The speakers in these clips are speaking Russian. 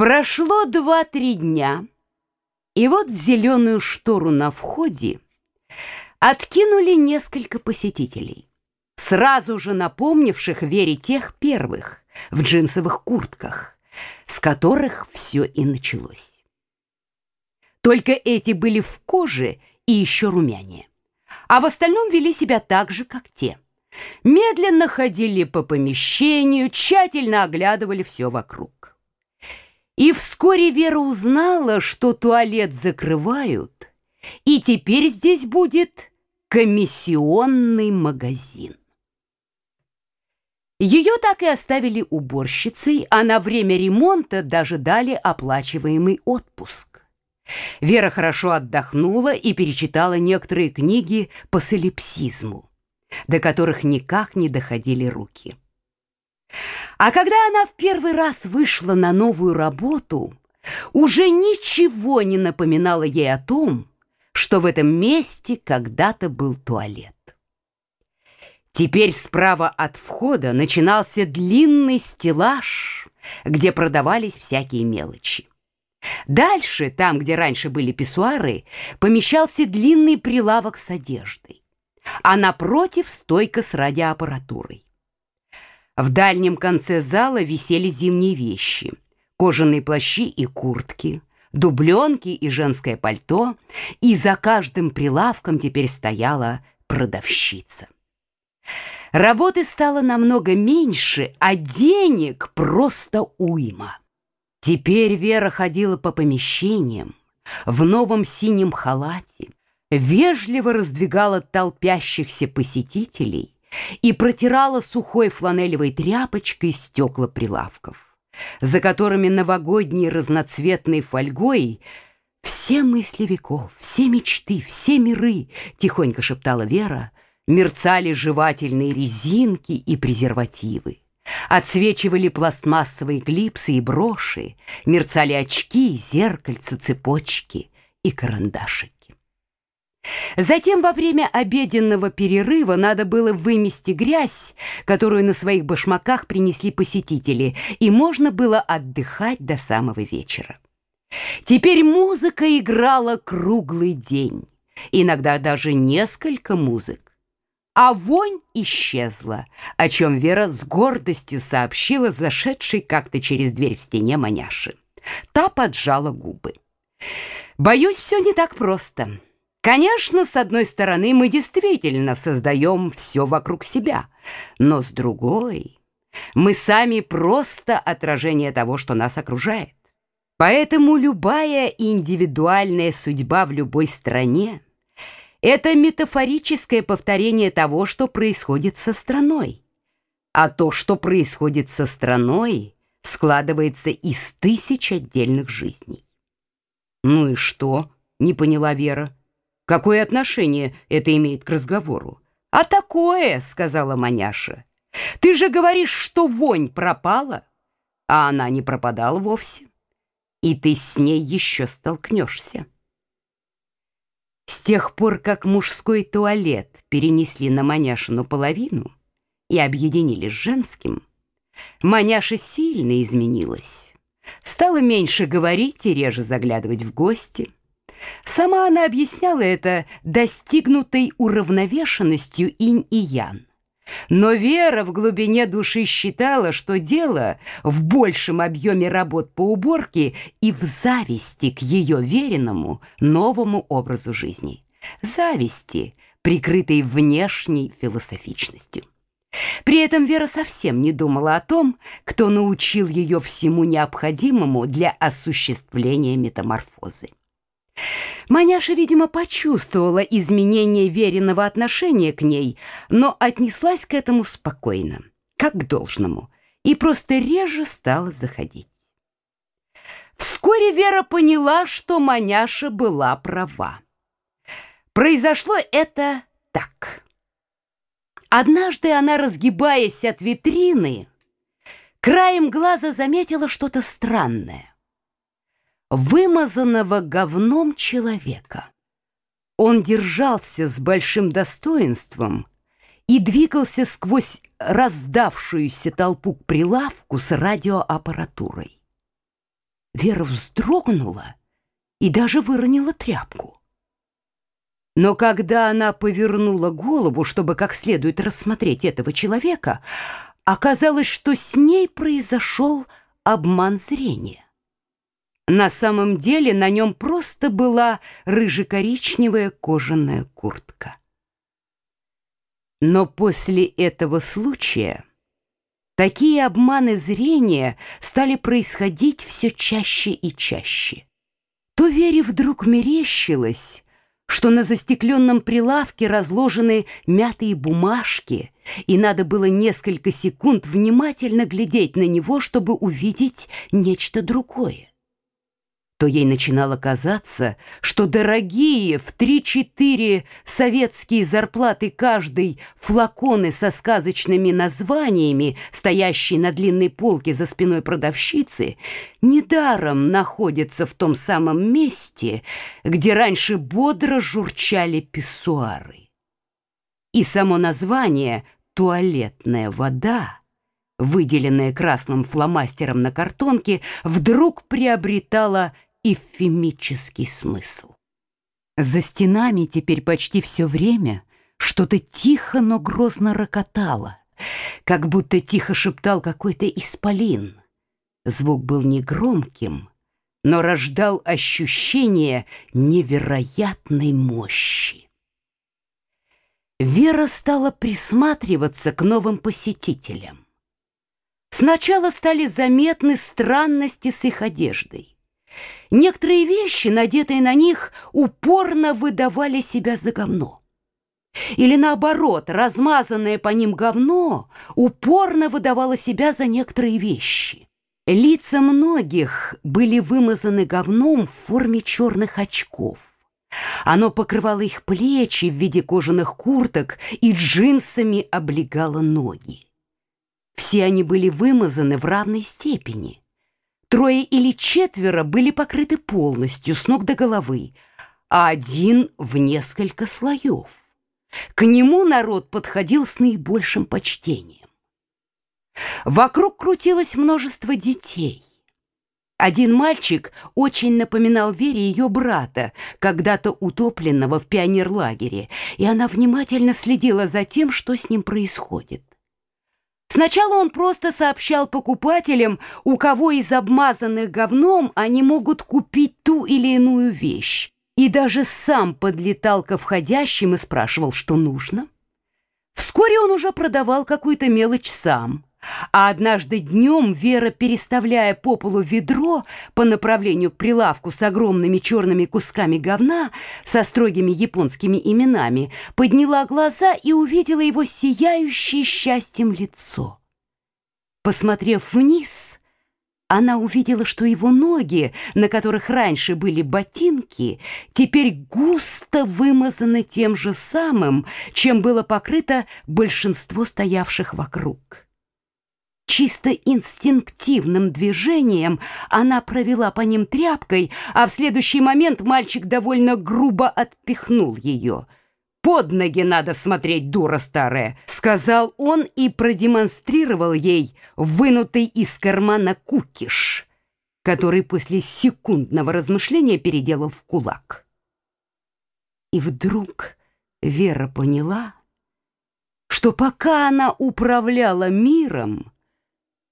Прошло два-три дня, и вот зеленую штору на входе откинули несколько посетителей, сразу же напомнивших Вере тех первых в джинсовых куртках, с которых все и началось. Только эти были в коже и еще румянее, а в остальном вели себя так же, как те. Медленно ходили по помещению, тщательно оглядывали все вокруг. И вскоре Вера узнала, что туалет закрывают, и теперь здесь будет комиссионный магазин. Ее так и оставили уборщицей, а на время ремонта даже дали оплачиваемый отпуск. Вера хорошо отдохнула и перечитала некоторые книги по солипсизму, до которых никак не доходили руки. А когда она в первый раз вышла на новую работу, уже ничего не напоминало ей о том, что в этом месте когда-то был туалет. Теперь справа от входа начинался длинный стеллаж, где продавались всякие мелочи. Дальше, там, где раньше были писсуары, помещался длинный прилавок с одеждой, а напротив стойка с радиоаппаратурой. В дальнем конце зала висели зимние вещи, кожаные плащи и куртки, дубленки и женское пальто, и за каждым прилавком теперь стояла продавщица. Работы стало намного меньше, а денег просто уйма. Теперь Вера ходила по помещениям в новом синем халате, вежливо раздвигала толпящихся посетителей и протирала сухой фланелевой тряпочкой стекла прилавков, за которыми новогодней разноцветной фольгой «Все мысли веков, все мечты, все миры», — тихонько шептала Вера, мерцали жевательные резинки и презервативы. Отсвечивали пластмассовые клипсы и броши, мерцали очки, зеркальца, цепочки и карандашики. Затем во время обеденного перерыва надо было вымести грязь, которую на своих башмаках принесли посетители, и можно было отдыхать до самого вечера. Теперь музыка играла круглый день, иногда даже несколько музык. А вонь исчезла, о чем Вера с гордостью сообщила зашедшей как-то через дверь в стене маняши. Та поджала губы. «Боюсь, все не так просто». Конечно, с одной стороны, мы действительно создаем все вокруг себя, но с другой, мы сами просто отражение того, что нас окружает. Поэтому любая индивидуальная судьба в любой стране – это метафорическое повторение того, что происходит со страной. А то, что происходит со страной, складывается из тысяч отдельных жизней. «Ну и что?» – не поняла Вера. Какое отношение это имеет к разговору? А такое, сказала маняша. Ты же говоришь, что вонь пропала, а она не пропадала вовсе. И ты с ней еще столкнешься. С тех пор, как мужской туалет перенесли на маняшину половину и объединили с женским, маняша сильно изменилась. Стала меньше говорить и реже заглядывать в гости. Сама она объясняла это достигнутой уравновешенностью инь и ян. Но Вера в глубине души считала, что дело в большем объеме работ по уборке и в зависти к ее веренному новому образу жизни. Зависти, прикрытой внешней философичностью. При этом Вера совсем не думала о том, кто научил ее всему необходимому для осуществления метаморфозы. Маняша, видимо, почувствовала изменение веренного отношения к ней, но отнеслась к этому спокойно, как к должному, и просто реже стала заходить. Вскоре Вера поняла, что Маняша была права. Произошло это так. Однажды она, разгибаясь от витрины, краем глаза заметила что-то странное вымазанного говном человека. Он держался с большим достоинством и двигался сквозь раздавшуюся толпу к прилавку с радиоаппаратурой. Вера вздрогнула и даже выронила тряпку. Но когда она повернула голову, чтобы как следует рассмотреть этого человека, оказалось, что с ней произошел обман зрения. На самом деле на нем просто была рыжекоричневая кожаная куртка. Но после этого случая такие обманы зрения стали происходить все чаще и чаще. То Вере вдруг мерещилось, что на застекленном прилавке разложены мятые бумажки, и надо было несколько секунд внимательно глядеть на него, чтобы увидеть нечто другое то ей начинало казаться, что дорогие в три-четыре советские зарплаты каждый флаконы со сказочными названиями, стоящие на длинной полке за спиной продавщицы, недаром находятся в том самом месте, где раньше бодро журчали писсуары. И само название «туалетная вода» выделенная красным фломастером на картонке, вдруг приобретала эвфемический смысл. За стенами теперь почти все время что-то тихо, но грозно рокотало, как будто тихо шептал какой-то исполин. Звук был негромким, но рождал ощущение невероятной мощи. Вера стала присматриваться к новым посетителям. Сначала стали заметны странности с их одеждой. Некоторые вещи, надетые на них, упорно выдавали себя за говно. Или наоборот, размазанное по ним говно упорно выдавало себя за некоторые вещи. Лица многих были вымазаны говном в форме черных очков. Оно покрывало их плечи в виде кожаных курток и джинсами облегало ноги. Все они были вымазаны в равной степени. Трое или четверо были покрыты полностью с ног до головы, а один в несколько слоев. К нему народ подходил с наибольшим почтением. Вокруг крутилось множество детей. Один мальчик очень напоминал Вере ее брата, когда-то утопленного в пионерлагере, и она внимательно следила за тем, что с ним происходит. Сначала он просто сообщал покупателям, у кого из обмазанных говном они могут купить ту или иную вещь, и даже сам подлетал ко входящим и спрашивал, что нужно. Вскоре он уже продавал какую-то мелочь сам – а однажды днем Вера, переставляя по полу ведро по направлению к прилавку с огромными черными кусками говна со строгими японскими именами, подняла глаза и увидела его сияющее счастьем лицо. Посмотрев вниз, она увидела, что его ноги, на которых раньше были ботинки, теперь густо вымазаны тем же самым, чем было покрыто большинство стоявших вокруг. Чисто инстинктивным движением она провела по ним тряпкой, а в следующий момент мальчик довольно грубо отпихнул ее. «Под ноги надо смотреть, дура старая!» — сказал он и продемонстрировал ей вынутый из кармана кукиш, который после секундного размышления переделал в кулак. И вдруг Вера поняла, что пока она управляла миром,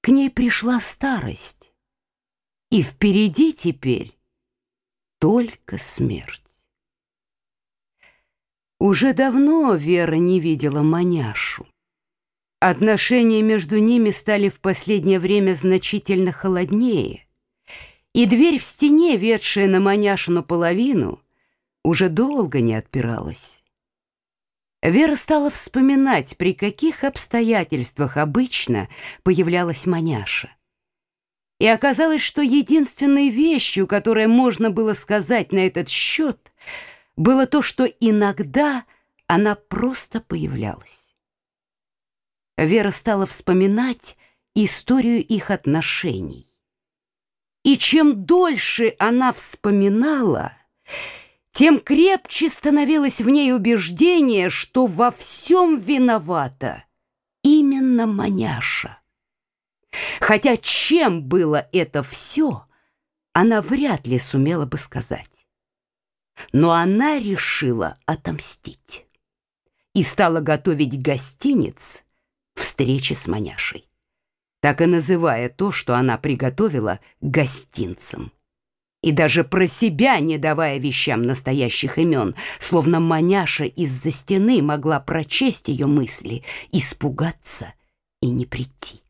к ней пришла старость, и впереди теперь только смерть. Уже давно Вера не видела маняшу. Отношения между ними стали в последнее время значительно холоднее, и дверь в стене, ведшая на маняшину половину, уже долго не отпиралась. Вера стала вспоминать, при каких обстоятельствах обычно появлялась маняша. И оказалось, что единственной вещью, которая можно было сказать на этот счет, было то, что иногда она просто появлялась. Вера стала вспоминать историю их отношений. И чем дольше она вспоминала, тем крепче становилось в ней убеждение, что во всем виновата именно маняша. Хотя чем было это все, она вряд ли сумела бы сказать. Но она решила отомстить и стала готовить гостиниц встречи с маняшей, так и называя то, что она приготовила, гостинцем. И даже про себя не давая вещам настоящих имен, словно маняша из-за стены могла прочесть ее мысли, испугаться и не прийти.